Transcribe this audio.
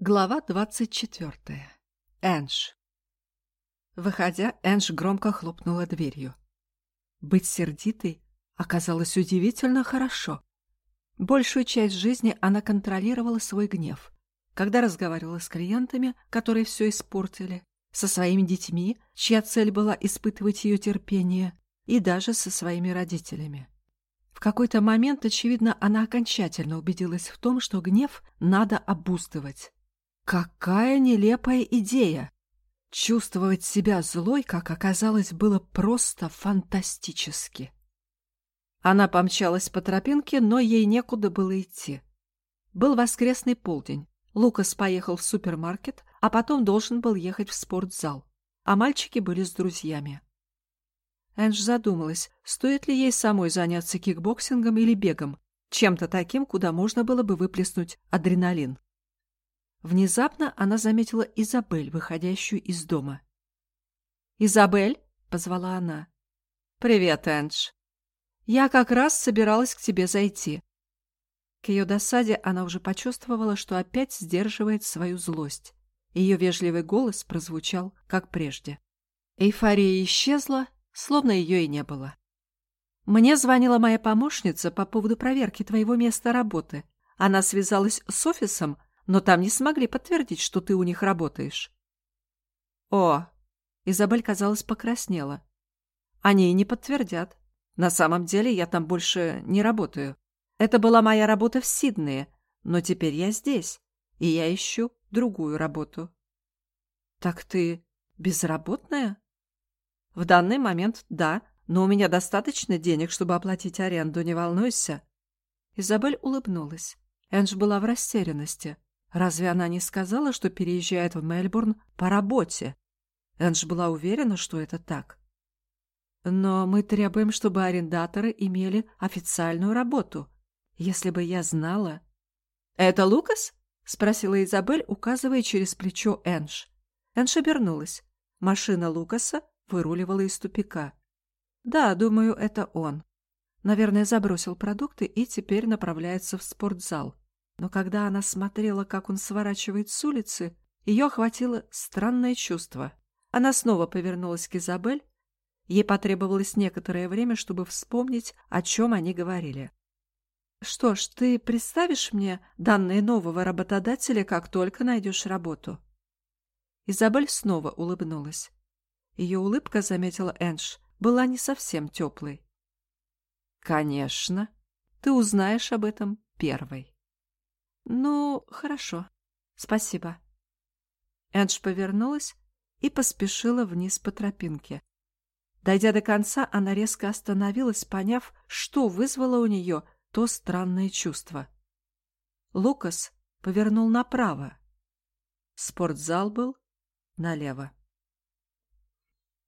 Глава двадцать четвертая. Эндж. Выходя, Эндж громко хлопнула дверью. Быть сердитой оказалось удивительно хорошо. Большую часть жизни она контролировала свой гнев. Когда разговаривала с клиентами, которые все испортили, со своими детьми, чья цель была испытывать ее терпение, и даже со своими родителями. В какой-то момент, очевидно, она окончательно убедилась в том, что гнев надо обуздывать. Какая нелепая идея! Чувствовать себя злой, как оказалось, было просто фантастически. Она помчалась по тропинке, но ей некуда было идти. Был воскресный полдень. Лукас поехал в супермаркет, а потом должен был ехать в спортзал. А мальчики были с друзьями. Эндж задумалась, стоит ли ей самой заняться кикбоксингом или бегом, чем-то таким, куда можно было бы выплеснуть адреналин. Внезапно она заметила Изабель, выходящую из дома. «Изабель?» — позвала она. «Привет, Эндж. Я как раз собиралась к тебе зайти». К ее досаде она уже почувствовала, что опять сдерживает свою злость. Ее вежливый голос прозвучал, как прежде. Эйфория исчезла, словно ее и не было. «Мне звонила моя помощница по поводу проверки твоего места работы. Она связалась с офисом, но там не смогли подтвердить, что ты у них работаешь. О, Изабель, казалось, покраснела. Они и не подтвердят. На самом деле я там больше не работаю. Это была моя работа в Сиднее, но теперь я здесь, и я ищу другую работу. Так ты безработная? В данный момент да, но у меня достаточно денег, чтобы оплатить аренду, не волнуйся. Изабель улыбнулась. Эндж была в растерянности. Разве она не сказала, что переезжает в Мельбурн по работе? Эндж была уверена, что это так. Но мы требуем, чтобы арендаторы имели официальную работу. Если бы я знала... «Это Лукас?» — спросила Изабель, указывая через плечо Эндж. Эндж обернулась. Машина Лукаса выруливала из тупика. «Да, думаю, это он. Наверное, забросил продукты и теперь направляется в спортзал но когда она смотрела, как он сворачивает с улицы, ее охватило странное чувство. Она снова повернулась к Изабель. Ей потребовалось некоторое время, чтобы вспомнить, о чем они говорили. «Что ж, ты представишь мне данные нового работодателя, как только найдешь работу?» Изабель снова улыбнулась. Ее улыбка, заметила Эндж, была не совсем теплой. «Конечно. Ты узнаешь об этом первой». «Ну, хорошо. Спасибо». Эндж повернулась и поспешила вниз по тропинке. Дойдя до конца, она резко остановилась, поняв, что вызвало у нее то странное чувство. Лукас повернул направо. Спортзал был налево.